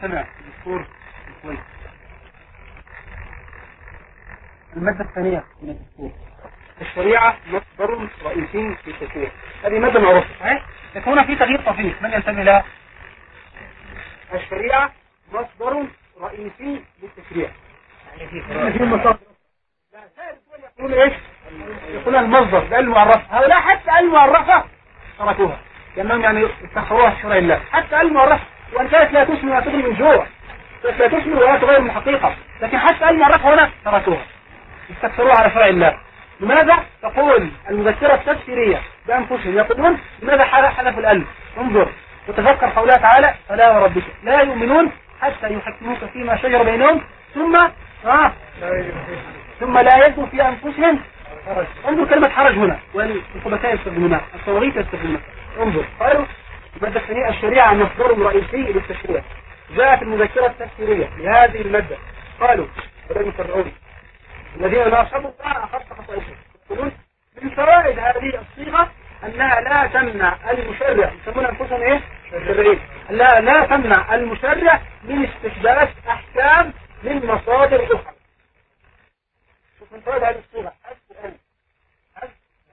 سمع. الدكتور الكويت المادة الثانية من الدستور الشريعة مصدر رئيسي في التشريع هذه مادة معروفة صحيح؟ لكن هنا في تغيير طفيف من ينتمي لها؟ الشريعة مصدر رئيسي للتشريع يعني في مصادر. لا سائر الدول يقولون إيش؟ يقولون المصدر. بقى المعرفة. هؤلاء حتى المعرفة تركوها. لأنهم يعني استخروها شرع الله. حتى المعرفة. وإن كانت لا تسمي ولا تغني من جوع. لا تسمي ولا تغير من حقيقة. لكن حتى المعرفة هنا؟ تركوها استكثروها على شرع الله. لماذا؟ تقول المذكرة التفسيرية بأنفسهم يقولون لماذا حلف الألف انظر وتذكر قولها تعالى فلا وربك. لا يؤمنون حتى يحكموك فيما شجر بينهم ثم آه ثم لا يجدوا في أنفسهم انظر كلمة حرج هنا. والخبثاء يستخدمونها الصواريخ يستخدمونها. انظر. قالوا المادة الثانية الشريعة مصدر رئيسي للتشريع. جاءت المذكرة التفسيرية لهذه المادة. قالوا بدأوا يفرعون الذين لا صبوا أخذت خطائهم يقولون من فوائد هذه الصيغة أنها لا تمنع المشرع. يسمون أنفسهم إيه؟ مشرعين. لا لا تمنع المشرع من استحداث أحكام من مصادر أخرى. شوف من فوائد هذه الصيغة السؤال هذا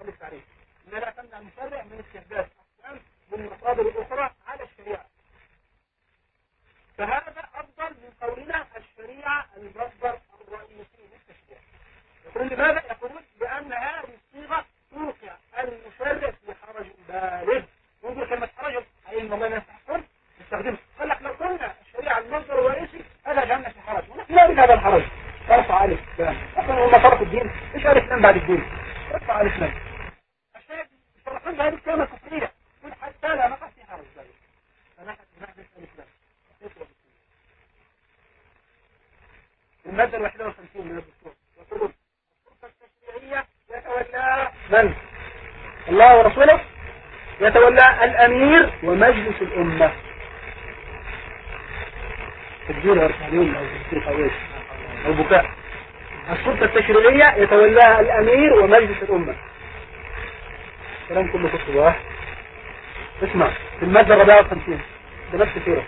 التعريف أنها لا تمنع المشرع من استحداث من مصادر أخرى على الشريعة. فهذا أفضل من قولنا الشريعة المصدر الرئيسي للتشريع. يقولون لماذا؟ يقولون لأن هذه الصيغة توقع المشرع في حرج بالغ انظر كلمة حرج أي إن الله يستحقون نستخدمها قال لك لو قلنا الشريعة المصدر الرئيسي هذا جعلنا في حرج. ونحن لا نريد هذا الحرج. ارفع عليك. أصلا هم فرق الدين. إيش الإسلام بعد الدين؟ ارفع على الإسلام الشيء يفرقون بهذه الكلمة الكفرية يقول لا نقع في حرج ذلك فنحن نحدث الإسلام المادة الواحدة والخمسين من الدستور يقولون السلطة التشريعية يتولى من؟ الله ورسوله. يتولى الأمير ومجلس الأمة. تبديل أرسالين أو أو إيش أو بكاء. السلطة التشريعية يتولاها الأمير ومجلس الأمة. كلام كله كتب واحد اسمع في المادة الرابعة والخمسين ده نفس سيرة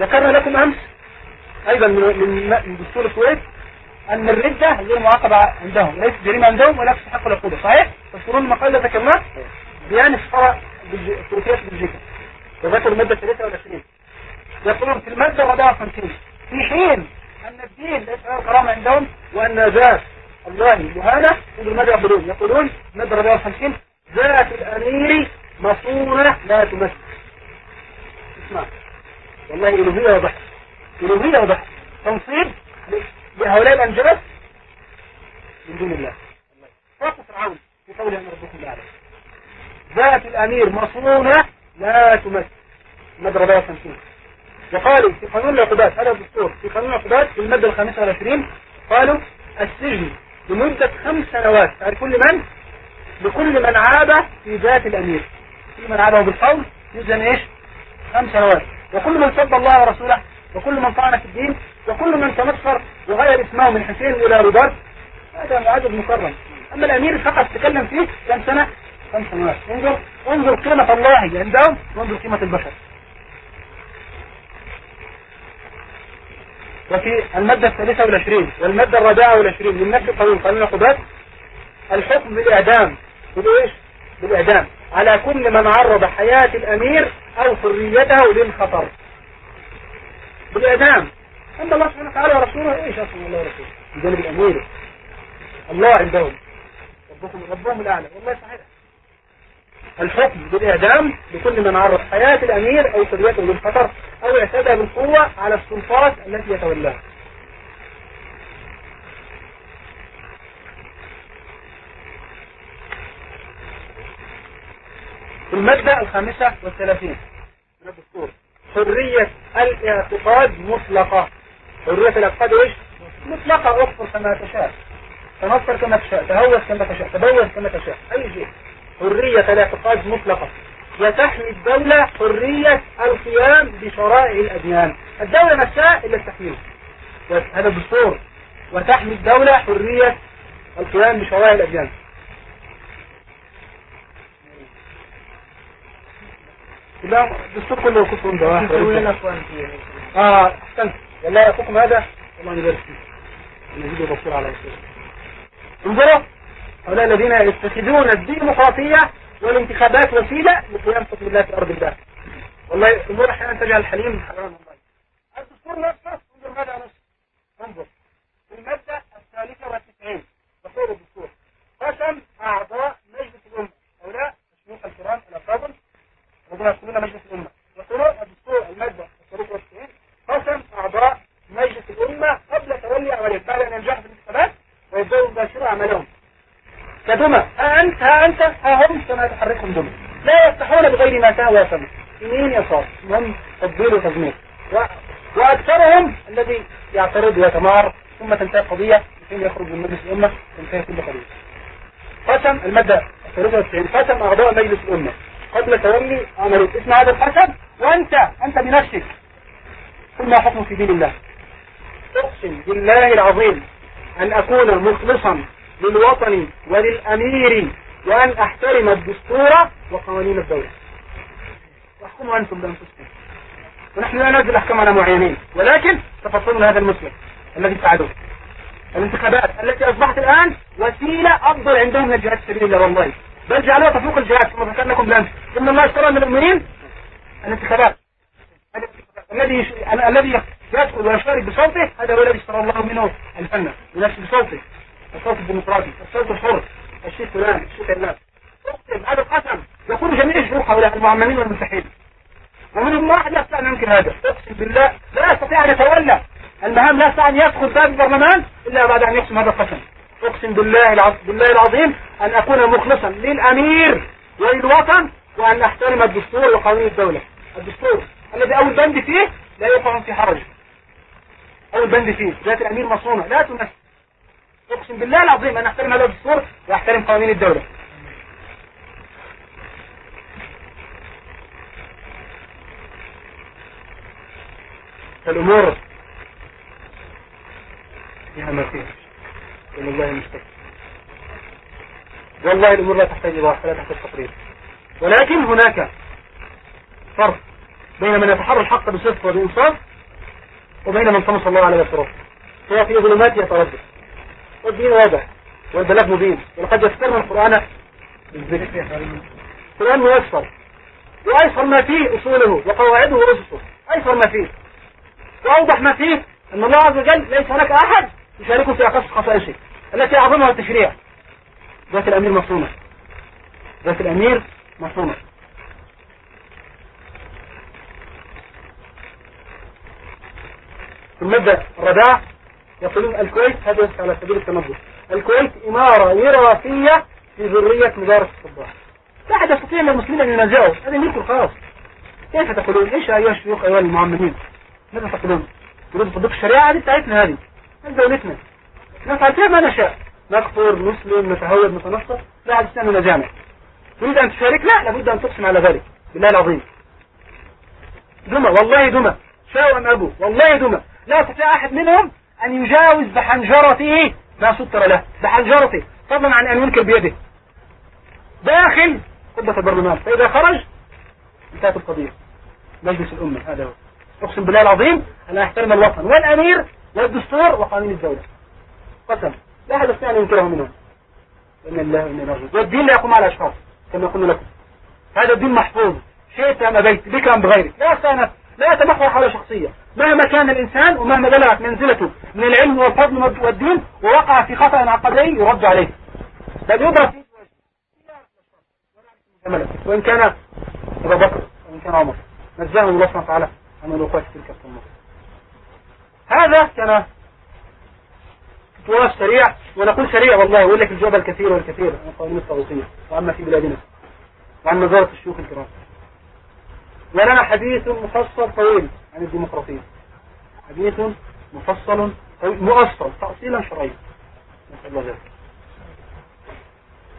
ذكرنا لكم أمس أيضا من دستور الكويت أن الردة غير معاقبة عندهم ليس جريمة عندهم ولا تستحق العقوبة صحيح؟ تذكرون المقال ده ذكرناه؟ بيان الشرع تركيا بلجيكا وذكر المادة 23 يقولون في المادة 54 في حين أن الدين ليس له كرامة عندهم وأن ذات الله مهانة يقولون يقولون؟ يقولون المادة 54 ذات الأمير مصونة لا تمثل. اسمع. والله إلهية وضحك إلهية وضحك تنصيب لهؤلاء الأنجبت من دون الله. فاق فرعون في قوله أن ربكم الأعلى ذات الأمير مصونة لا تمثل. المادة 54 وقالوا في قانون العقوبات هذا الدستور في قانون العقوبات في المادة الخامسة والعشرين قالوا السجن لمدة خمس سنوات تعرفون لمن؟ لكل من عاب في ذات الأمير. كل من عابه بالقول يسجن إيش؟ خمس سنوات. وكل من سب الله ورسوله وكل من طعن في الدين وكل من تمسخر وغير إسمه من حسين إلى رباط هذا معدد مكرم. أما الأمير فقط تكلم فيه كم سنة؟ خمس سنوات. انظر انظر قيمة الله عندهم وانظر قيمة البشر. وفي المادة الثالثة والعشرين والمادة الرابعة والعشرين من نفس القانون قانون العقوبات الحكم بالإعدام. بالإيش؟ بالإعدام. على كل من عرض حياة الأمير أو حريته للخطر. بالإعدام. عند الله سبحانه وتعالى ورسوله إيش أصلا الله ورسوله بجانب الأمير. الله عندهم. ربكم ربهم الأعلى. والله صحيح. الحكم بالإعدام لكل من عرض حياة الأمير أو حريته للخطر أو اعتدى بالقوة على السلطات التي يتولاها في المادة الخامسة والثلاثين. حرية الاعتقاد مطلقة. حرية الاعتقاد إيش؟ مطلقة اكفر كما تشاء. تنصر كما تشاء تهوس كما تشاء تبوس كما تشاء أي شيء. حرية الاعتقاد مطلقة. وتحمي الدولة حرية القيام بشرائع الأديان. الدولة نفسها إلا التحميل. هذا الدستور وتحمي الدولة حرية القيام بشرائع الأديان. لا الدستور كله لنا اخوان فيه آه احسنت والله يعطيكم هذا. والله يبارك فيك نزيد الدستور على خير انظروا. هؤلاء الذين يتخذون الديمقراطية والانتخابات وسيلة لقيام حكم الله في أرض الله. والله الأمور أحيانا تجعل الحليم حرام والله الدستور نفسه انظر ماذا نص انظر في المادة الثالثة والتسعين دستور الدستور قسم أعضاء مجلس الأمة هؤلاء الشيوخ الكرام الأفاضل الذين يدخلون مجلس الأمة يقولون الدستور المادة الثالثة والتسعين قسم أعضاء مجلس الأمة قبل تولي عملية بعد أن ينجحوا في الانتخابات ويبدأوا يباشروا عملهم كدمى ها أنت ها أنت ها هم كما يتحركهم دمى لا يفتحون بغير ما كان ويفهمون يمين يسار المهم تفضيل وتضمير و... وأكثرهم الذي ويتمار ثم تنتهي القضية حين يخرج من مجلس الأمة تنتهي كل قضية. قسم المادة 93 قسم أعضاء مجلس الأمة. قبل تولي عملية اسمع هذا القسم وأنت أنت بنفسك. ثم حكم في دين الله. أقسم بالله العظيم أن أكون مخلصا للوطن وللأمير وأن أحترم الدستور وقوانين الدولة. واحكموا أنتم بأنفسكم. ونحن لا ننزل أحكام على معينين. ولكن تفصلوا هذا المسلم. الذي فعلوه الانتخابات التي أصبحت الآن وسيلة أفضل عندهم من الجهاد في سبيل الله والله بل جعلوها تفوق الجهاد كما ذكرنا لكم بالأمس إن الله اشترى من المؤمنين الانتخابات. الذي. الذي يدخل ويشارك بصوته هذا هو الذي اشترى الله منه الفن. ينفس بصوته. الصوت الديمقراطي الصوت الحر الشيء فلان الشيء فلان أقسم هذا القسم يقول جميع الشيوخ هؤلاء المعممين والمستحيل ومنهم واحد لا يستطيع أن ينكر هذا. أقسم بالله لا يستطيع أن يتولى المهام لا يستطيع ان يدخل باب البرلمان إلا بعد أن يقسم هذا القسم. أقسم بالله العظيم بالله العظيم أن أكون مخلصا للأمير وللوطن وأن أحترم الدستور وقوانين الدولة. الدستور الذي أول بند فيه لا يقع في حرج. أول بند فيه. ذات الأمير مصونه لا تمثل أقسم بالله العظيم أن أحترم هذا الدستور وأحترم قوانين الدولة. الأمور فيها ما فيها من الله المستقيم والله الأمور لا تحتاج إلى لا تحتاج تقرير ولكن هناك فرق بين من يتحرى الحق بصدق وبإنصاف وبين من طمس الله على بصره هو في ظلمات يتردد والدين واضح. والبلاغ مبين. ولقد يسرنا القرآن بالذكر. القرآن ميسر. وأيسر ما فيه أصوله وقواعده ورسله. أيسر ما فيه. وأوضح ما فيه أن الله عز وجل ليس هناك أحد يشاركه في أقصى خصائصه. التي أعظمها التشريع. ذات الأمير مصونة ذات الأمير مصونة في المادة الرابعة يقولون الكويت هذا على سبيل التنظف الكويت إمارة وراثية في ذرية مبارك الصباح. لا أحد يستطيع من المسلمين أن ينازعوا. هذا ملك الخاص كيف تقولون؟ إيش أيها الشيوخ أيها المعممين ماذا تقولون؟ تريد تطبيق الشريعة؟ هذه بتاعتنا هذه. هذه دولتنا. نفعل فيها ما نشاء. نكفر نسلم نتهود نتنصر. لا يستطيع أن ينازعنا تريد أن تشاركنا لابد أن تقسم على ذلك. بالله العظيم. دمى والله دمى. شاءوا أم أبوا والله دمى. لا يستطيع أحد منهم أن يجاوز بحنجرته ما ستر له. بحنجرته. فضلا عن أن ينكر بيده. داخل قبة البرلمان. فإذا خرج انتهت القضية. مجلس الأمة. هذا هو. أقسم بالله العظيم أن أحترم الوطن والدستور وقانون الدولة. قسم. لا أحد يستطيع أن ينكره منهم إن الله وإن الله والدين لا يقوم على أشخاص كما قلنا لكم. هذا الدين محفوظ. شئت أم بيت بكرا بغيرك. لا يستأنف لا يتمحور حول شخصية. مهما كان الإنسان ومهما بلغت منزلته من العلم والفضل والدين ووقع في خطأ عقدي يرد عليه. بل يضرب فيه وإن كان أبا بكر وإن كان عمر. نزهه الله سبحانه وتعالى عن الوقوع في تلك هذا كان تواف سريع ونقول سريع والله يقول لك الجواب الكثير والكثير. عن القوانين الطاغوتية وعما في بلادنا. وعن نظارة الشيوخ الكرام. ولنا حديث مفصل طويل عن الديمقراطية. حديث مفصل طويل مؤصل تأصيلا شرعيا. نسأل الله ذلك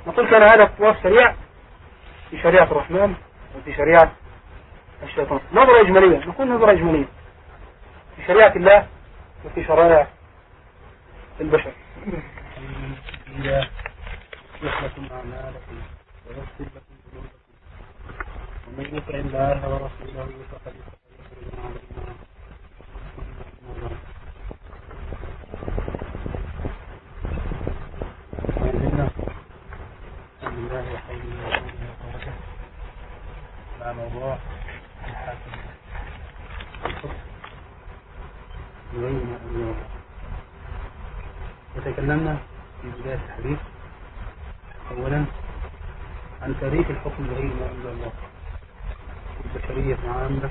نقول كان هذا الطواف سريع في شريعة الرحمن وفي شريعة الشيطان. نظرة إجمالية نقول نظرة إجمالية. في شريعة الله وفي شرائع البشر. أعمالكم ذنوبكم ومن يطع الله ورسوله فقد موضوع الحاكم يبين أن وتكلمنا في بداية الحديث. أولا عن تاريخ الحكم بغير ما أنزل الله. البشرية عامة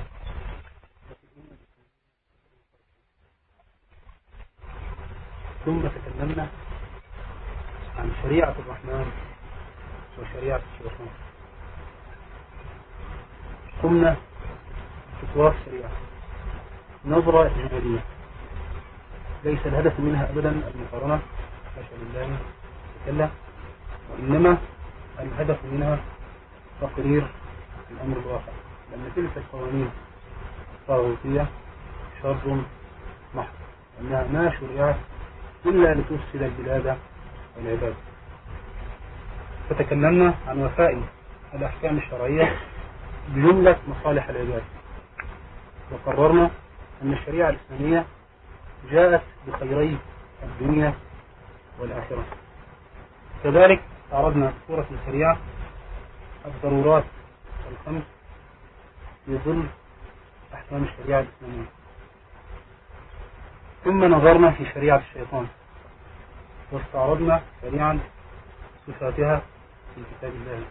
ثم تكلمنا عن شريعة الرحمن وشريعة الشيطان. قمنا خطوات الشريعة. نظرة إجمالية ليس الهدف منها أبدا المقارنة حاشا لله تكلم وإنما الهدف منها تقرير الأمر الواقع لأن تلك القوانين الطاغوتية شر محض. أنها ما شرعت إلا لتفسد البلاد والعباد. فتكلمنا عن وفاء الأحكام الشرعية بجملة مصالح العباد. وقررنا أن الشريعة الإسلامية جاءت بخيري الدنيا والآخرة. كذلك عرضنا سورة الشريعة الضرورات الخمس في ظل أحكام الشريعة الإسلامية. ثم نظرنا في شريعة الشيطان واستعرضنا سريعا صفاتها في كتاب الله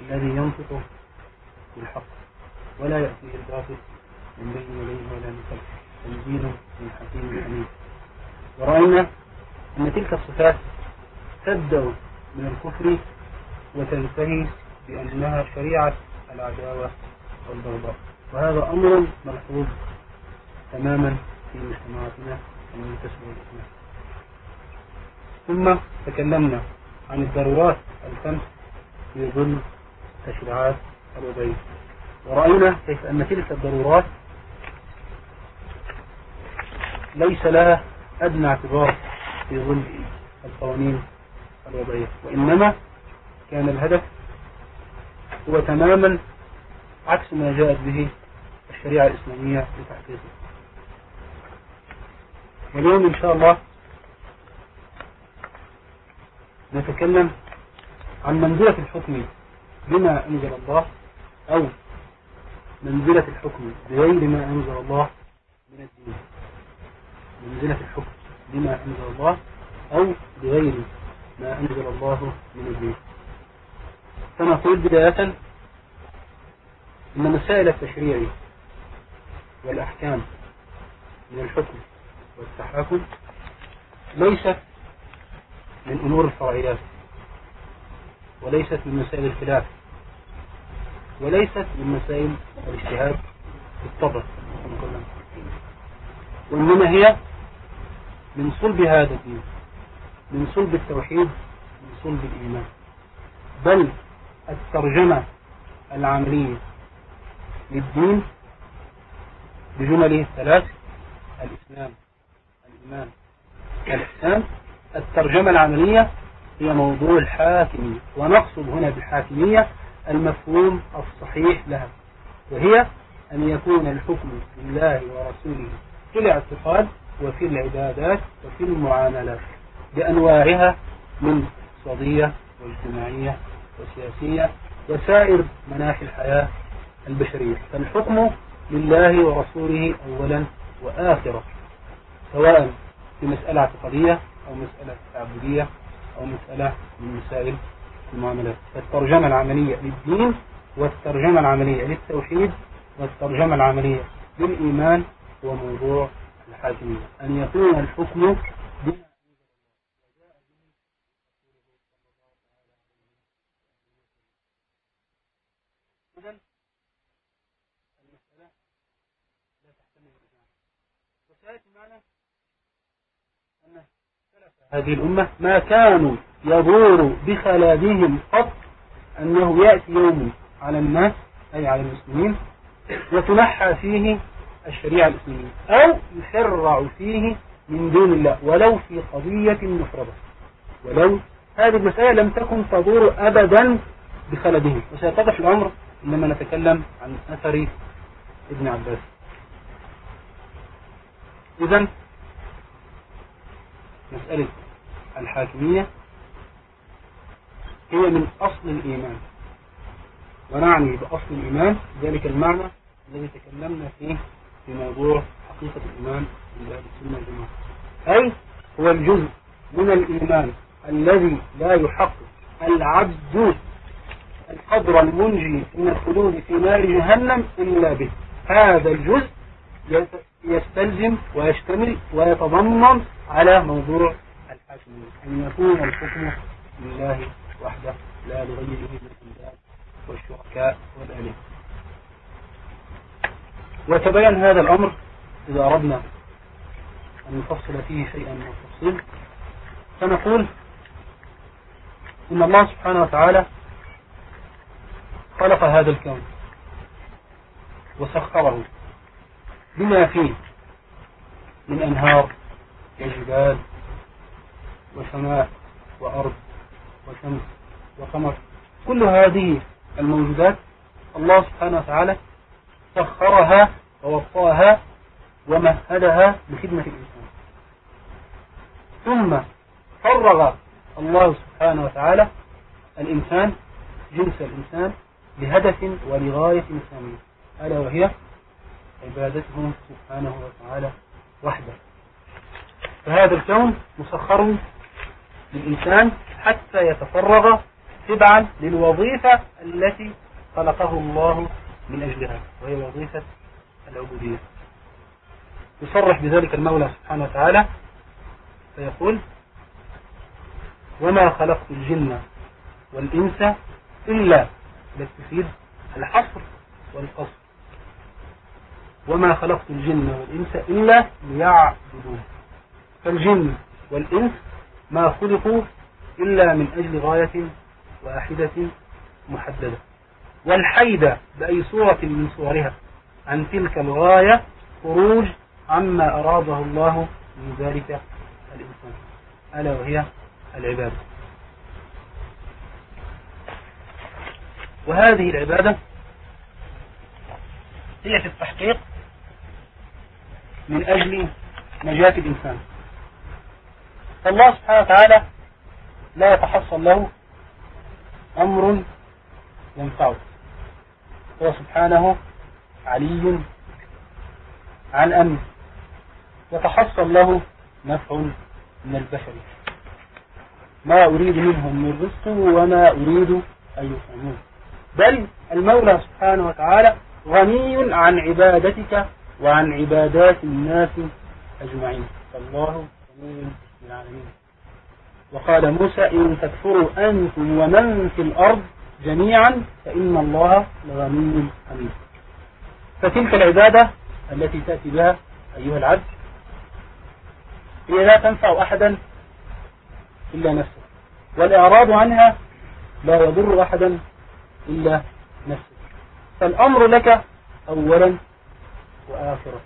الذي ينطق بالحق ولا يأتيه الباطل من بين يديه ولا من خلفه. تنزيل من حكيم حميد ورأينا أن تلك الصفات تبدأ من الكفر وتنتهي بأنها شريعة العداوة والبغضاء. وهذا أمر ملحوظ تماما في مجتمعاتنا المنتسبة للإسلام ثم تكلمنا عن الضرورات الخمس في ظل تشريعات الوضعية ورأينا كيف أن تلك الضرورات ليس لها أدنى اعتبار في ظل القوانين الوضعية وإنما كان الهدف هو تماما عكس ما جاءت به الشريعة الإسلامية لتحقيقه. واليوم إن شاء الله نتكلم عن منزلة الحكم بما أنزل الله أو منزلة الحكم بغير ما أنزل الله من الدين. منزلة الحكم بما أنزل الله أو بغير ما أنزل الله من الدين. فنقول بداية أن مسائل التشريع والأحكام من الحكم والتحاكم ليست من أمور الفرعيات وليست من مسائل الخلاف وليست من مسائل الاجتهاد بالطبع وإنما هي من صلب هذا الدين من صلب التوحيد من صلب الإيمان. بل الترجمة العملية للدين بجمله الثلاث الإسلام الإيمان الإحسان الترجمة العملية هي موضوع الحاكمية ونقصد هنا بالحاكمية المفهوم الصحيح لها وهي أن يكون الحكم لله ورسوله في الاعتقاد وفي العبادات وفي المعاملات بأنواعها من اقتصادية واجتماعية وسياسية وسائر مناحي الحياة البشرية. فالحكم لله ورسوله أولا وآخرا سواء في مسألة اعتقادية أو مسألة تعبدية أو مسألة من مسائل المعاملات. فالترجمة العملية للدين والترجمة العملية للتوحيد والترجمة العملية للإيمان هو موضوع الحاكمية. أن يكون الحكم هذه الأمة ما كانوا يدور بخلادهم قط أنه يأتي يوم على الناس أي على المسلمين وتنحى فيه الشريعة الإسلامية. أو يشرع فيه من دون الله ولو في قضية مفردة. ولو هذه المسألة لم تكن تدور أبدا بخلدهم وسيتضح الأمر إنما نتكلم عن أثر ابن عباس. إذا مسألة الحاكمية هي من أصل الإيمان. ونعني بأصل الإيمان. ذلك المعنى الذي تكلمنا فيه في موضوع حقيقة الإيمان أهل السنة والجماعة أي هو الجزء من الإيمان الذي لا يحقق العبد القدر المنجي من الخلود في نار جهنم إلا به. هذا الجزء يستلزم ويشتمل ويتضمن على موضوع الحاكمية أن يكون الحكم لله وحده لا لغيره من الأنداد والشركاء والآلهة. وتبين هذا الأمر إذا أردنا أن نفصل فيه شيئا من التفصيل. فنقول إن الله سبحانه وتعالى خلق هذا الكون وسخره بما فيه من أنهار وجبال وسماء وأرض وشمس وقمر. كل هذه الموجودات الله سبحانه وتعالى سخرها ووفاها ومهدها لخدمة الإنسان. ثم فرغ الله سبحانه وتعالى الإنسان جنس الإنسان بهدف ولغاية إنسانية ألا وهي عبادته سبحانه وتعالى وحده. فهذا الكون مسخر للإنسان حتى يتفرغ تبعا للوظيفة التي خلقه الله من أجلها وهي وظيفة العبودية. يصرح بذلك المولى سبحانه وتعالى فيقول وما خلقت الجن والإنس إلا لتفيد الحصر والقصر. وما خلقت الجن والإنس إلا ليعبدون. فالجن والإنس ما خلقوا إلا من أجل غاية واحدة محددة. والحيدة بأي صورة من صورها. عن تلك الغاية خروج عما أراده الله من ذلك الإنسان. ألا وهي العبادة. وهذه العبادة هي في التحقيق من أجل نجاة الإنسان. فالله سبحانه وتعالى لا يتحصل له أمر ينفعه. هو سبحانه علي عن أمر يتحصل له نفع من البشر. ما أريد منهم من رزق وما أريد أن يفهمون بل المولى سبحانه وتعالى غني عن عبادتك وعن عبادات الناس أجمعين. فالله غني العالمين. وقال موسى إن تكفروا أنتم ومن في الأرض جميعا فإن الله لغني حميد. فتلك العبادة التي تأتي بها أيها العبد هي لا تنفع أحدا إلا نفسه والإعراض عنها لا يضر أحدا إلا نفسه. فالأمر لك أولا وآخرا.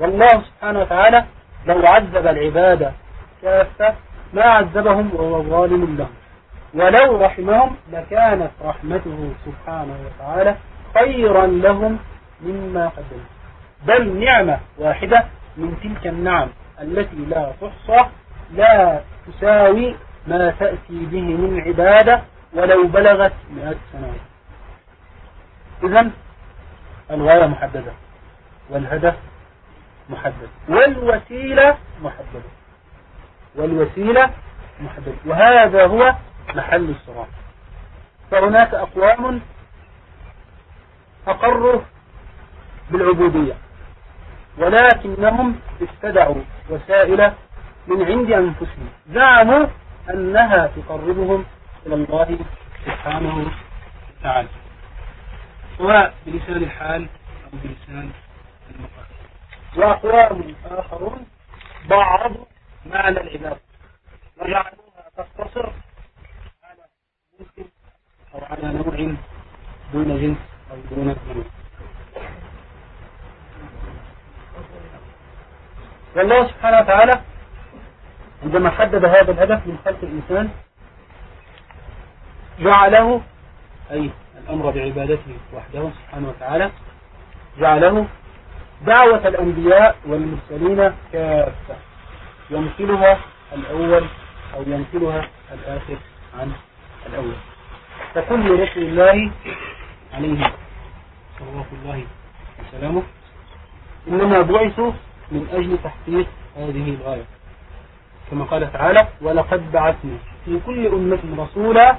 والله سبحانه وتعالى لو عذب العبادة كافة ما عذبهم وهو ظالم لهم. ولو رحمهم لكانت رحمته سبحانه وتعالى خيرا لهم مما قدموا. بل نعمة واحدة من تلك النعم التي لا تحصى لا تساوي ما تأتي به من عبادة ولو بلغت مئات سنوات. إذا الغاية محددة والهدف محدد والوسيلة محددة والوسيلة محددة. وهذا هو محل الصراع فهناك أقوام أقروا بالعبودية ولكنهم ابتدعوا وسائل من عند أنفسهم زعموا أنها تقربهم إلى الله سبحانه وتعالى سواء بلسان الحال أو بلسان المقال وأقوام آخرون بعضوا معنى العبادة وجعلوها تقتصر أو على نوع دون جنس أو دون والله سبحانه وتعالى عندما حدد هذا الهدف من خلق الإنسان جعله أي الأمر بعبادته وحده سبحانه وتعالى جعله دعوة الأنبياء والمرسلين كافة. يمثلها الأول أو يمثلها الآخر عن الأول. فكل رسل الله عليه صلوات الله وسلامه. إنما بعثوا من أجل تحقيق هذه الغاية. كما قال تعالى ولقد بعثنا في كل أمة رسولا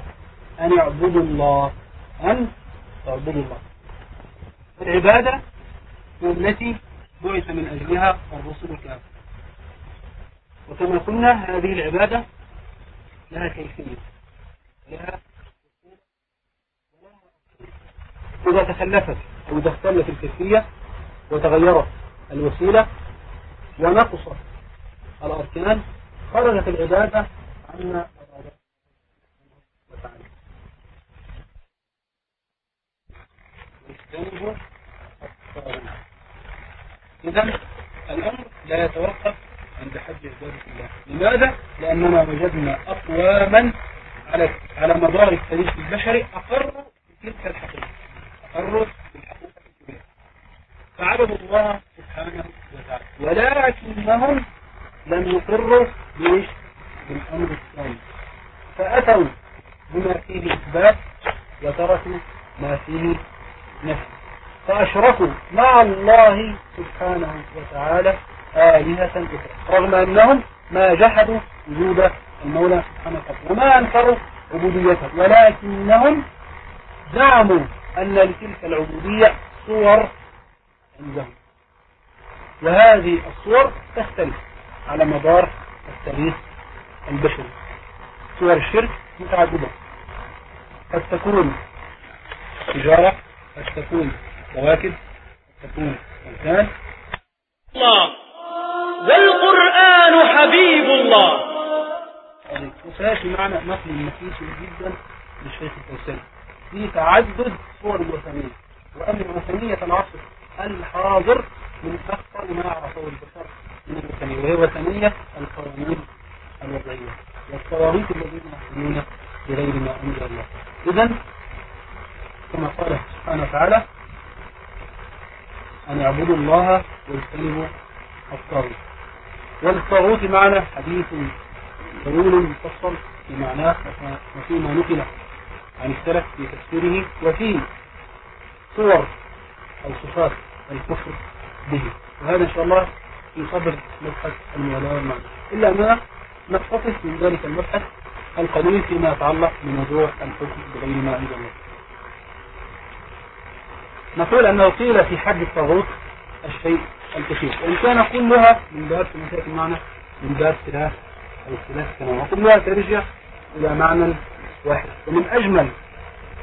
أن يعبدوا الله. أن تعبدوا الله. العبادة التي بعث من أجلها الرسل كافة وكما قلنا هذه العبادة لها كيفية. إذا تخلفت أو إذا اختلت الكيفية وتغيرت الوسيلة ونقصت الأركان خرجت العبادة عما إذا الأمر لا يتوقف عند حج عبادة الله لماذا؟ لأننا وجدنا أقواما على على مدار التاريخ البشري أقروا بتلك الحقيقة. أقروا بالحقيقة الكبيرة فعبدوا الله سبحانه وتعالى. ولكنهم لم يقروا بإيش؟ بالأمر الثاني. فأتوا بما فيه إثبات وتركوا ما فيه نفي. فأشركوا مع الله سبحانه وتعالى آلهة أخرى. رغم أنهم ما جحدوا وجود المولى سبحانه وتعالى وما أنكروا عبوديته. ولكنهم زعموا أن لتلك العبودية صور عندهم. وهذه الصور تختلف على مدار التاريخ البشري. صور الشرك متعددة. قد تكون تجارة قد تكون كواكب قد تكون إنسان الله. والقرآن حبيب الله. وسيأتي معنا نقل نفيس جدا للشيخ الفوساني في تعدد صور الوثنية. وأن الوثنية العصر الحاضر من أكثر ما عرفه البشر من الوثنية. وهي وثنية القوانين الوضعية. والصواريخ الذين يحكمون بغير ما أنزل الله. إذا كما قال سبحانه وتعالى أن يعبدوا الله ويجتنبوا الطاغوت. والطاغوت معنى حديث طويل مفصل في معناه وفيما نقل عن السلف في تفسيره وفي صور أو صفات الكفر به. وهذا إن شاء الله في صدر مبحث المولاة والمعنى إلا ما نقتصر من ذلك المبحث القليل فيما يتعلق بموضوع الحكم بغير ما أنزل الله. نقول أنه قيل في حد الطاغوت الشيء الكثير. وإن كان كلها من باب كما المعنى من باب أو ثلاث سنوات. وكلها ترجع إلى معنى واحد. ومن أجمل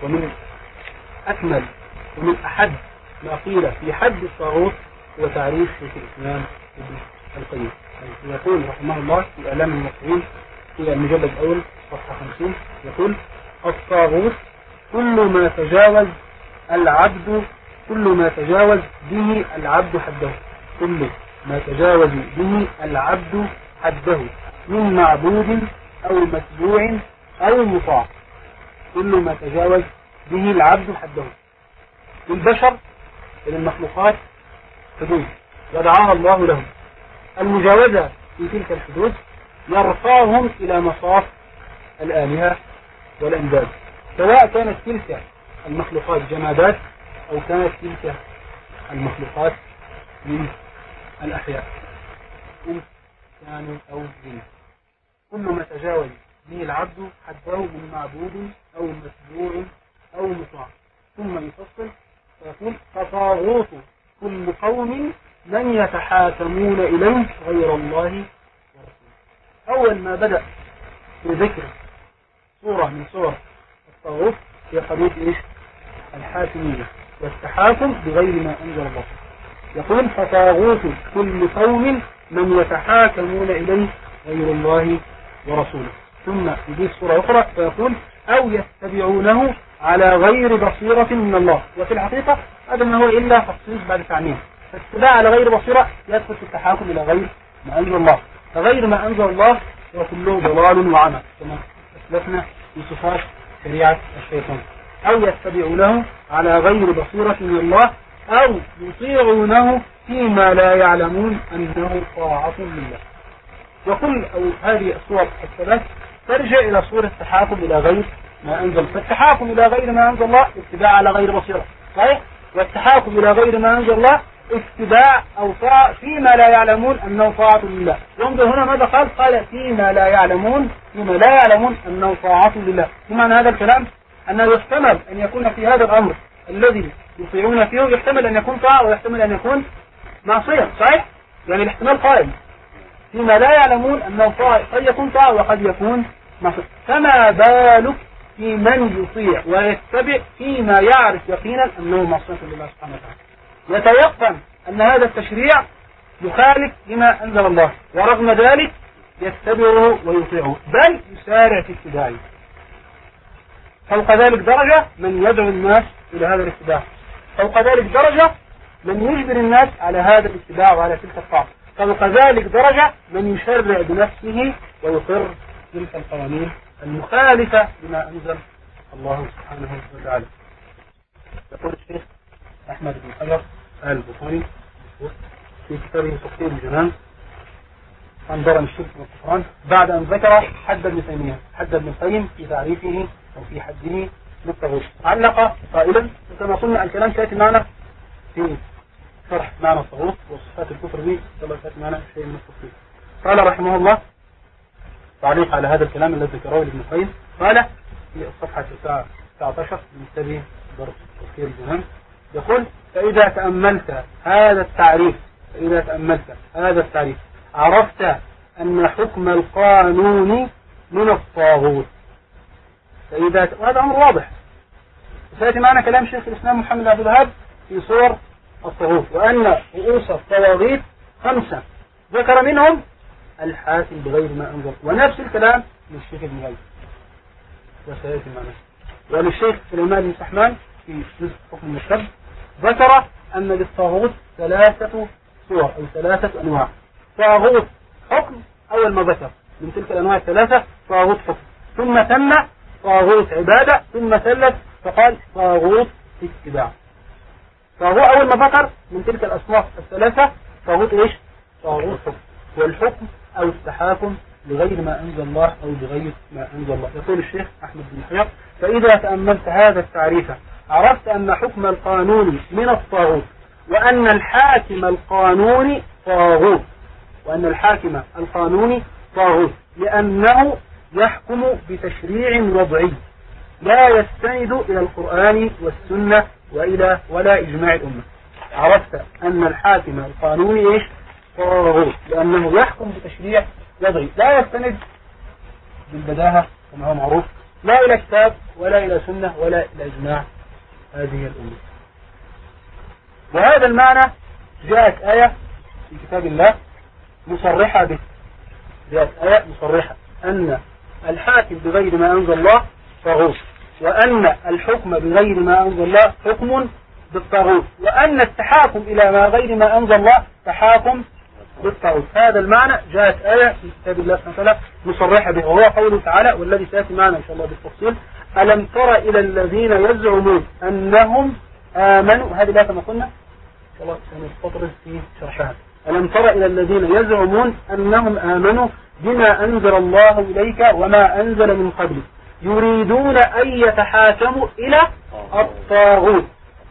ومن أكمل ومن أحد ما قيل في حد الطاغوت هو تعريف شيخ الإسلام ابن القيم. يقول رحمه الله في إعلام المصريين في المجلد الأول صفحة 50 يقول الطاغوت كل ما تجاوز العبد كل ما تجاوز به العبد حده. كل ما تجاوز به العبد حده من معبود أو متبوع أو مطاع. كل ما تجاوز به العبد حده. للبشر للمخلوقات حدود. ودعاها الله لهم. المجاوزة في تلك الحدود يرفعهم إلى مصاف الآلهة والأنداد. سواء كانت تلك المخلوقات جمادات أو كانت تلك المخلوقات من الأحياء. إن كانوا أو جن كل ما تجاوز به العبد حده من معبود أو مسبوع أو مطاع ثم يفصل فيقول فطاغوت. كل قوم من يتحاكمون إليه غير الله ورسوله. أول ما بدأ بذكر صورة من صور الطاغوت هي قضية الحاكمية والتحاكم بغير ما أنزل الله. يقول فطاغوت كل قوم من يتحاكمون إليه غير الله ورسوله. ثم يجيب صورة أخرى فيقول أو يتبعونه على غير بصيرة من الله. وفي الحقيقة هذا ما هو إلا تخصيص بعد تعميم. فاتباع على غير بصيرة يدخل في التحاكم إلى غير ما أنزل الله. فغير ما أنزل الله هو كله ضلال وعمى. كما أسلفنا في صفات شريعة الشيطان. أو يتبعونه على غير بصيرة من الله أو يطيعونه فيما لا يعلمون أنه طاعة لله. وكل أو هذه الصور الثلاث ترجع إلى صورة التحاكم إلى غير ما أنزل. فالتحاكم إلى غير ما أنزل الله اتباع على غير بصيرة. صحيح؟ والتحاكم إلى غير ما أنزل الله اتباع أو طاعة فيما لا يعلمون أنه طاعة لله. وانظر هنا ماذا قال؟ قال فيما لا يعلمون فيما لا يعلمون أنه طاعة لله. بمعنى هذا الكلام؟ أنه يحتمل أن يكون في هذا الأمر الذي يطيعون فيه يحتمل أن يكون طاعة ويحتمل أن يكون معصية صحيح؟ يعني الاحتمال قائم. فيما لا يعلمون أنه طاعة قد يكون طاعة وقد يكون معصية. فما بالك في من يطيع ويتبع فيما يعرف يقينا أنه معصية لله سبحانه وتعالى؟ يتيقن أن هذا التشريع يخالف لما أنزل الله ورغم ذلك يتبعه ويطيعه بل يسارع في اتباعه. فوق ذلك درجة من يدعو الناس إلى هذا الاتباع. فوق ذلك درجة من يجبر الناس على هذا الاتباع وعلى تلك الطاعة فوق ذلك درجة من يشرع بنفسه ويقر تلك القوانين المخالفة لما أنزل الله سبحانه وتعالى. يقول الشيخ أحمد بن حجر آل البخاري في كتابه تفسير الجنان عن درم الشرك والكفران بعد أن ذكر حد ابن تيمية حد ابن القيم في تعريفه أو في حده للطاغوت علق قائلا كما قلنا الكلام سيأتي معنا في شرح معنى الطاغوت وصفات الكفر به كما سيأتي معنا شيء من التفصيل قال رحمه الله تعليق على هذا الكلام الذي ذكره ابن القيم قال في الصفحة 19 من كتابه درس تفسير الجنان يقول فإذا تأملت هذا التعريف فإذا تأملت هذا التعريف عرفت أن حكم القانون من الطاغوت. فإذا وهذا أمر واضح. سيأتي معنا كلام شيخ الإسلام محمد عبد الوهاب في صور الطاغوت وأن رؤوس الطواغيت خمسة. ذكر منهم الحاكم بغير ما أنزل. ونفس الكلام للشيخ ابن غيث وسيأتي معنا. وللشيخ سليمان بن سحمان في جزء حكم المشتب ذكر أن للطاغوت ثلاثة صور أو ثلاثة أنواع. طاغوت حكم أول ما ذكر. من تلك الأنواع الثلاثة طاغوت حكم. ثم تم طاغوت عبادة ثم ثلث فقال طاغوت اتباع. فهو أول ما ذكر من تلك الأصناف الثلاثة طاغوت إيش؟ طاغوت حكم. والحكم أو التحاكم لغير ما أنزل الله أو بغير ما أنزل الله. يقول الشيخ أحمد بن حياء فإذا تأملت هذا التعريف عرفت أن حكم القانون من الطاغوت وأن الحاكم القانوني طاغوت. وأن الحاكم القانوني طاغوت لأنه يحكم بتشريع وضعي. لا يستند إلى القرآن والسنة وإلى ولا إجماع الأمة. عرفت أن الحاكم القانوني إيش؟ طاغوت. لأنه يحكم بتشريع وضعي. لا يستند بالبداهة كما هو معروف لا إلى كتاب ولا إلى سنة ولا إلى إجماع هذه الأمة. وهذا المعنى جاءت آية في كتاب الله مصرحة به. جاءت آية مصرحة أن الحاكم بغير ما أنزل الله طاغوت وأن الحكم بغير ما أنزل الله حكم بالطاغوت وأن التحاكم إلى ما غير ما أنزل الله تحاكم بالطاغوت. هذا المعنى جاءت آية في كتاب الله سبحانه وتعالى مصرحة به وهو قوله تعالى والذي سيأتي معنا إن شاء الله بالتفصيل ألم تر إلى الذين يزعمون أنهم آمنوا؟ هذه لا كما قلنا. الله سنستطرد في شرحها. ألم تر إلى الذين يزعمون أنهم آمنوا؟ بما أنزل الله إليك وما أنزل من قبلك يريدون أن يتحاكموا إلى الطاغوت.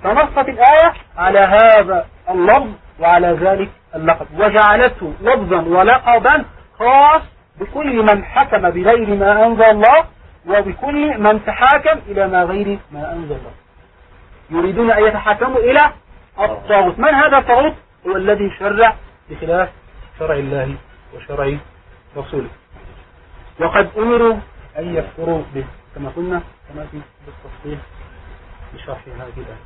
فنصت الآية على هذا اللفظ وعلى ذلك اللقب. وجعلته لفظا ولقبا خاص بكل من حكم بغير ما أنزل الله وبكل من تحاكم إلى ما غير ما أنزل الله. يريدون أن يتحاكموا إلى الطاغوت. من هذا الطاغوت؟ هو الذي شرع بخلاف شرع الله وشرع رسوله. وقد أمروا أن يكفروا به كما قلنا كما في بالتفصيل بشرح هذه الآية.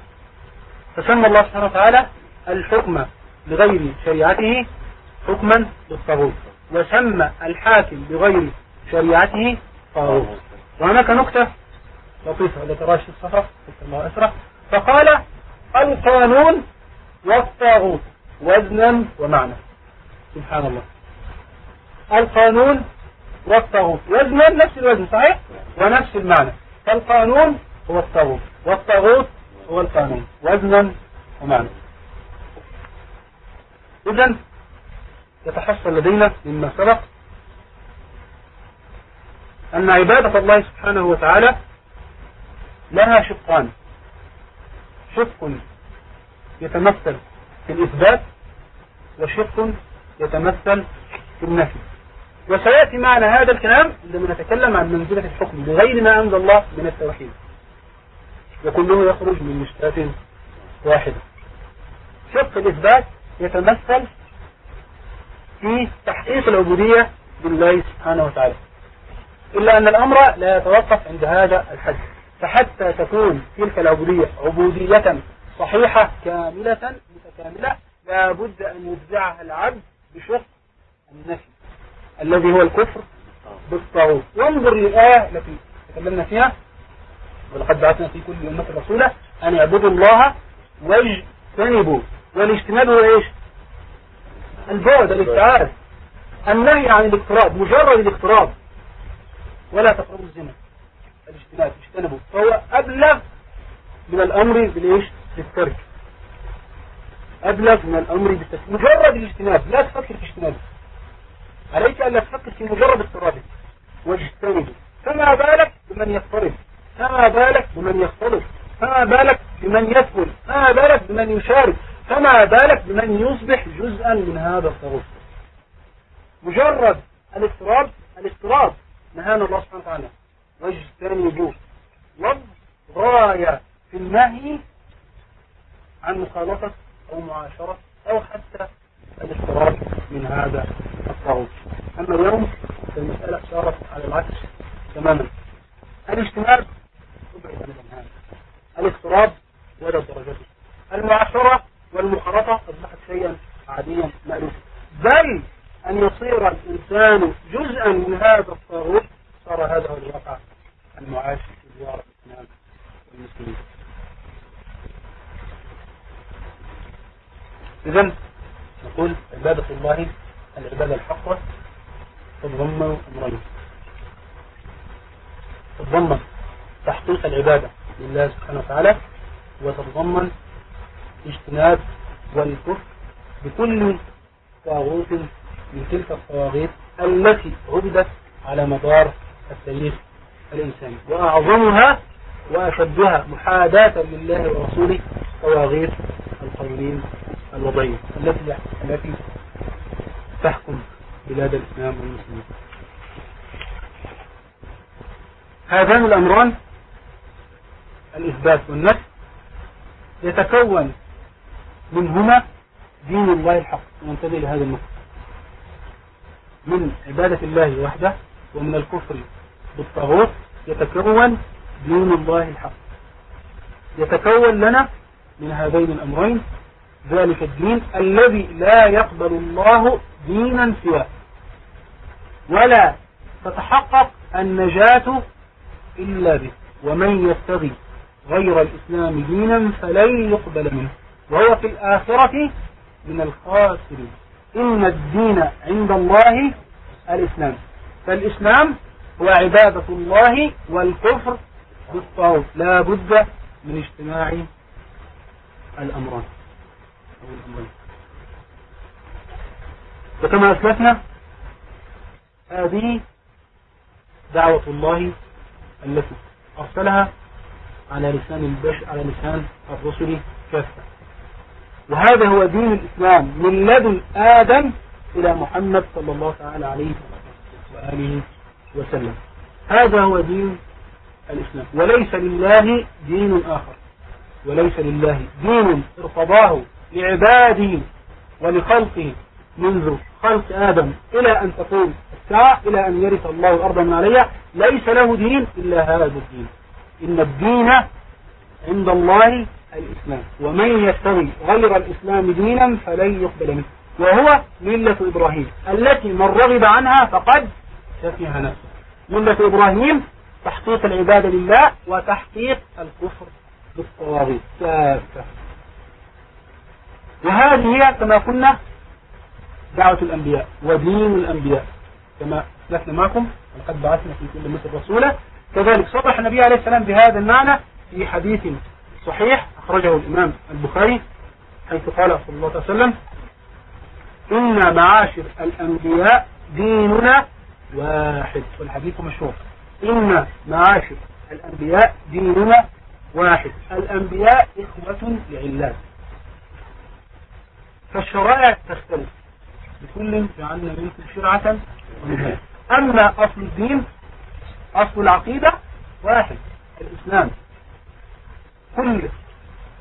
فسمى الله سبحانه وتعالى الحكم بغير شريعته حكما بالطاغوت. وسمى الحاكم بغير شريعته طاغوت. وهناك نكتة لطيفة التي تراش في الصفحة الله أسرع فقال القانون والطاغوت وزنا ومعنى. سبحان الله. القانون والطاغوت. وزنا نفس الوزن صحيح؟ ونفس المعنى. فالقانون هو الطاغوت والطاغوت هو القانون. وزنا ومعنى. إذا يتحصل لدينا مما سبق أن عبادة الله سبحانه وتعالى لها شقان. شق يتمثل في الإثبات وشق يتمثل في النفي. وسيأتي معنا هذا الكلام عندما نتكلم عن منزلة الحكم بغير ما أنزل الله من التوحيد. وكله يخرج من مشتات واحدة. شق الإثبات يتمثل في تحقيق العبودية لله سبحانه وتعالى. إلا أن الأمر لا يتوقف عند هذا الحد. فحتى تكون تلك العبودية عبودية صحيحة كاملة متكاملة لا بد أن يتبعها العبد بشق النفي. الذي هو الكفر بالطاغوت. وانظر للآية التي تكلمنا فيها. ولقد بعثنا في كل أمة رسولا أن يعبدوا الله واجتنبوا. والاجتناب هو إيش؟ البعد الابتعاد النهي عن الاقتراب مجرد الاقتراب. ولا تقربوا الزنا. الاجتناب اجتنبوا. فهو أبلغ من الأمر بالإيش؟ بالترك. أبلغ من الأمر بالترك. مجرد الاجتناب. لا تفكر في اجتنابه عليك أن تفكر في مجرد اضطرابه واجتنبه فما بالك بمن يضطرب؟ فما بالك بمن يختلط فما بالك بمن يدخل فما بالك بمن يشارك؟ فما بالك بمن يصبح جزءا من هذا الطاغوت مجرد الاضطراب الاضطراب. نهانا الله سبحانه وتعالى. واجتنبوا لفظ غاية في النهي عن مخالطة أو معاشرة أو حتى الاضطراب من هذا أما اليوم فالمسألة صارت على العكس تماما. الاجتناب تبعد عن الإنهام الاضطراب ولا درجته المعاشرة والمخالطة أصبحت شيئا عاديا مألوفا. بل أن يصير الإنسان جزءا من هذا الطاغوت صار هذا هو الواقع المعاش في ديار الإسلام والمسلمين. إذا نقول عبادة الله العبادة الحقة تتضمن أمرين تتضمن تحقيق العبادة لله سبحانه وتعالى وتتضمن اجتناب والكفر بكل طاغوت من تلك الطواغيت التي عبدت على مدار التاريخ الإنساني. وأعظمها وأشدها محاداة لله ورسوله طواغيت القوانين الوضعية التي التي تحكم بلاد الإسلام والمسلمين. هذان الأمران الإثبات والنفس يتكون منهما دين الله الحق وننتبه لهذا النقطة من عبادة الله وحده ومن الكفر بالطاغوت يتكون دين الله الحق. يتكون لنا من هذين الأمرين ذلك الدين الذي لا يقبل الله دينا سواه. ولا تتحقق النجاة إلا به. ومن يبتغي غير الإسلام دينا فلن يقبل منه. وهو في الآخرة من الخاسرين. إن الدين عند الله الإسلام. فالإسلام هو عبادة الله والكفر بالطاغوت. لا بد من اجتماع الأمران. وكما أسلفنا هذه دعوة الله التي أرسلها على لسان البشر على لسان الرسل كافة. وهذا هو دين الإسلام من لدن آدم إلى محمد صلى الله تعالى عليه وآله وسلم. هذا هو دين الإسلام. وليس لله دين آخر. وليس لله دين ارتضاه لعباده ولخلقه منذ خلق آدم. إلى أن تقوم الساعة إلى أن يرث الله الأرض من عليها ليس له دين إلا هذا الدين. إن الدين عند الله الإسلام. ومن يبتغي غير الإسلام دينا فلن يقبل منه. وهو ملة إبراهيم. التي من رغب عنها فقد سفه نفسه. ملة إبراهيم تحقيق العبادة لله وتحقيق الكفر بالطواغيت كافة وهذه كما قلنا دعوة الأنبياء ودين الأنبياء. كما أسلفنا معكم ولقد بعثنا في كل مثل رسولا كذلك صرح النبي عليه السلام بهذا المعنى في حديث صحيح أخرجه الإمام البخاري حيث قال صلى الله عليه وسلم إن معاشر الأنبياء ديننا واحد. والحديث مشهور. إن معاشر الأنبياء ديننا واحد. الأنبياء إخوة لعلات فالشرائع تختلف. لكل جعلنا منكم شرعة أما أصل الدين أصل العقيدة واحد الإسلام. كل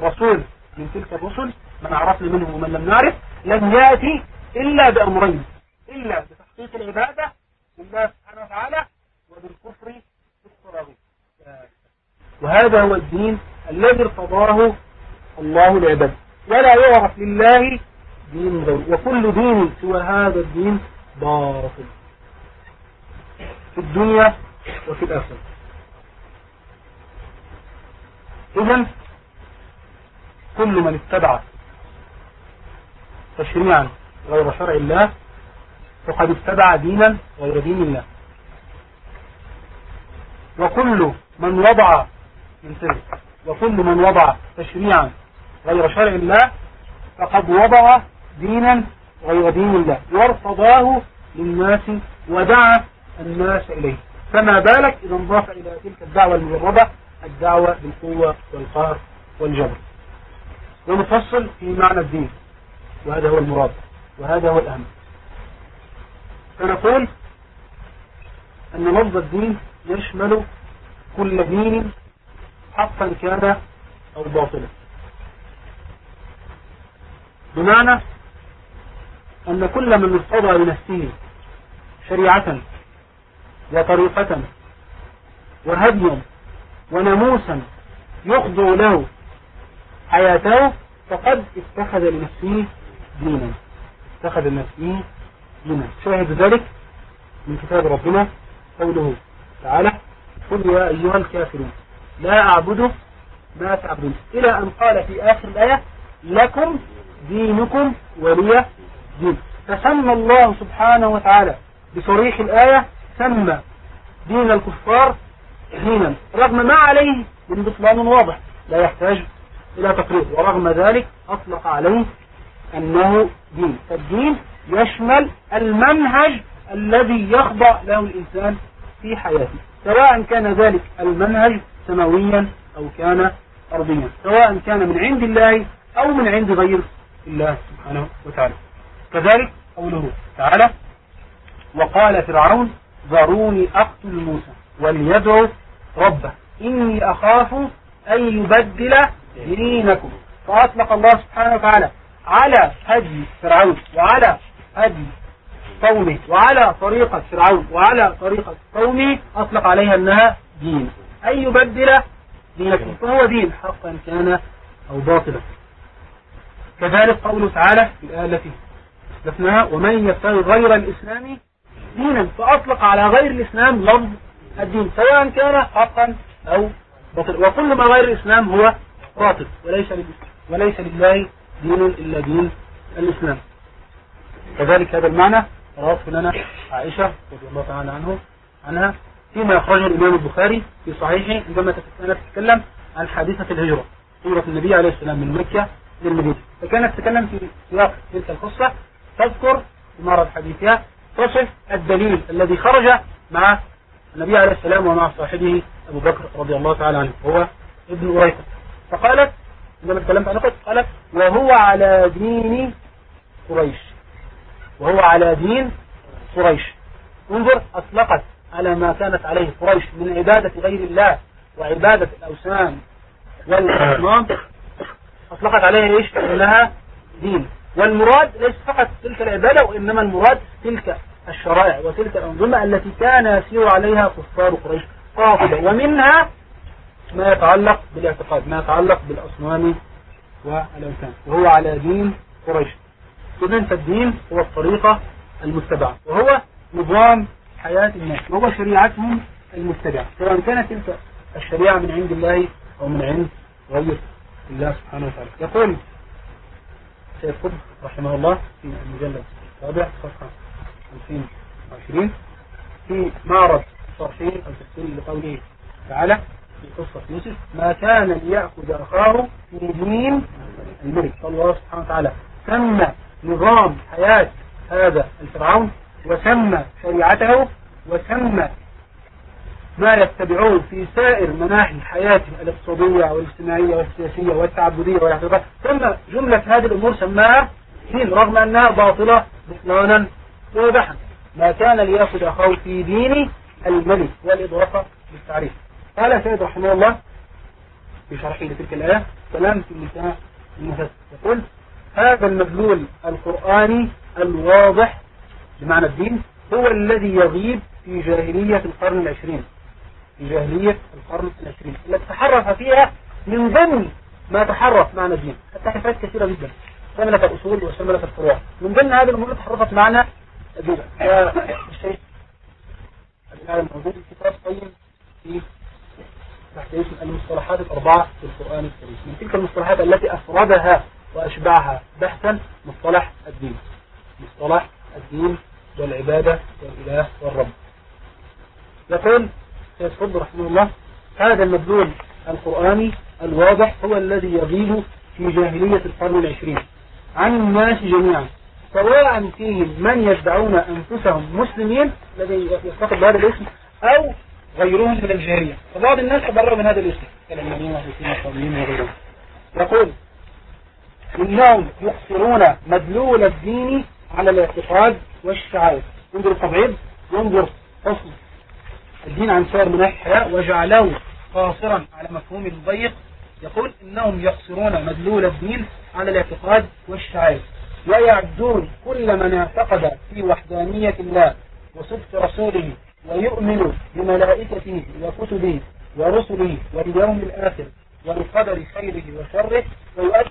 رسول من تلك الرسل من عرفنا منه ومن لم نعرف لم يأتي إلا بأمرين. إلا بتحقيق العبادة لله سبحانه وتعالى وبالكفر بالطواغيت وهذا هو الدين الذي ارتضاه الله لعباده. ولا يعرف لله دين غيره وكل دين سوى هذا الدين باطل في الدنيا وفي الآخرة. إذا كل من اتبع تشريعا غير شرع الله فقد اتبع دينا غير دين الله. وكل من وضع وكل من وضع تشريعا غير شرع الله فقد وضع دينا غير دين الله. وارتضاه للناس ودعا الناس إليه. فما بالك إذا انضاف إلى تلك الدعوة المجربة الدعوة بالقوة والقهر والجبر. ونفصل في معنى الدين. وهذا هو المراد. وهذا هو الأهم. فنقول أن لفظ الدين يشمل كل دين حقا كان أو باطلا. بمعنى أن كل من ارتضى لنفسه شريعة وطريقة وهديا وناموسا يخضع له حياته فقد اتخذ لنفسه دينا. اتخذ لنفسه دينا. شاهد ذلك من كتاب ربنا قوله تعالى قل يا أيها الكافرون لا أعبد ما تعبدون. إلى أن قال في آخر الآية لكم دينكم ولي دين فسمى الله سبحانه وتعالى بصريح الآية سمى دين الكفار دينا رغم ما عليه من بطلان واضح لا يحتاج إلى تقرير ورغم ذلك أطلق عليه أنه دين. فالدين يشمل المنهج الذي يخضع له الإنسان في حياته سواء كان ذلك المنهج سماويا أو كان أرضيا سواء كان من عند الله أو من عند غير الله سبحانه وتعالى. كذلك قوله تعالى وقال فرعون ذروني أقتل موسى وليدعو ربه. إني أخاف أن يبدل دينكم. فأطلق الله سبحانه وتعالى على هدي فرعون وعلى هدي قومه وعلى طريقة فرعون وعلى طريقة قومه. أطلق عليها أنها دين. أن يبدل دينكم. فهو دين. حقا كان أو باطلا. كذلك قوله تعالى في الآية التي استثناها ومن يبتغي غير الإسلام دينا فأطلق على غير الإسلام لفظ الدين سواء كان حقا أو باطلا. وكل ما غير الإسلام هو باطل وليس وليس لله دين إلا دين الإسلام. كذلك هذا المعنى رواه لنا عائشة رضي الله تعالى عنه عنها فيما أخرجه الإمام البخاري في صحيحه عندما تتكلم عن حادثة الهجرة هجرة النبي عليه السلام من مكة للمدينة فكانت تتكلم في سياق تلك القصة تذكر مرض حديثها. تصف الدليل الذي خرج مع النبي عليه السلام ومع صاحبه أبو بكر رضي الله تعالى عنه هو ابن أريكة فقالت عندما تكلمت عن قالت وهو على دين قريش. وهو على دين قريش. انظر أطلقت على ما كانت عليه قريش من عبادة غير الله وعبادة الأوثان والأصنام. أطلقت عليها إيش؟ لها دين. والمراد ليس فقط تلك العبادة وإنما المراد تلك الشرائع وتلك الأنظمة التي كان يسير عليها كفار قريش. قاطبة ومنها ما يتعلق بالاعتقاد ما يتعلق بالأصنام والأوثان وهو على دين قريش. إذن فالدين هو الطريقة المتبعة وهو نظام حياة الناس وهو شريعتهم المتبعة سواء كانت تلك الشريعة من عند الله أو من عند غير الله سبحانه وتعالى. يقول سيد قطب رحمه الله في المجلد السابع صفحة 2020 في معرض شرحين أو تفسير لقوله تعالى في قصة يوسف ما كان ليأخذ أخاه في دين الملك. فالله سبحانه وتعالى سمى نظام حياة هذا الفرعون وسمى شريعته وسمى ما يتبعون في سائر مناحي حياته الاقتصادية والاجتماعية والسياسية والتعبدية والاعتقاد. ثم جملة هذه الأمور سماها دين رغم أنها باطلة بطلانا ووضحا ما كان ليأخذ أخاه في دين الملك والإضافة للتعريف. قال سيد رحمه الله في شرحه لتلك الآية كلام في منتهى المفسر يقول هذا المدلول القرآني الواضح بمعنى الدين هو الذي يغيب في جاهلية القرن العشرين. في جاهلية القرن العشرين التي تحرف فيها من ضمن ما تحرف معنى الدين حتى كثيرة جدا. شملت الأصول وشملت الفروع من ضمن هذه الأمور تحرفت معنى الدين الشيء الآن موجود الكتاب قيم في تحت اسم المصطلحات الأربعة في القرآن الكريم. من تلك المصطلحات التي أفردها وأشبعها بحثا مصطلح الدين. مصطلح الدين والعبادة والإله والرب. يقول فضل رحمه الله هذا المدلول القرآني الواضح هو الذي يغيب في جاهلية القرن العشرين. عن الناس جميعا سواء فيهم من يدعون أنفسهم مسلمين الذي يستقل بهذا الاسم أو غيرهم من الجاهلية. فبعض الناس تبرأوا من هذا الاسم. كالعلمانيين والحسين والصابيين وغيرهم يقول إنهم يقصرون مدلول الدين على الاعتقاد والشعائر. انظر التبعيد ينظر أصل الدين عن سائر مناحي الحياة وجعله قاصرا على مفهوم الضيق يقول إنهم يقصرون مدلول الدين على الاعتقاد والشعائر ويعدون كل من اعتقد في وحدانية الله وصدق رسوله ويؤمن بملائكته وكتبه ورسله واليوم الآخر والقدر خيره وشره. ويؤدي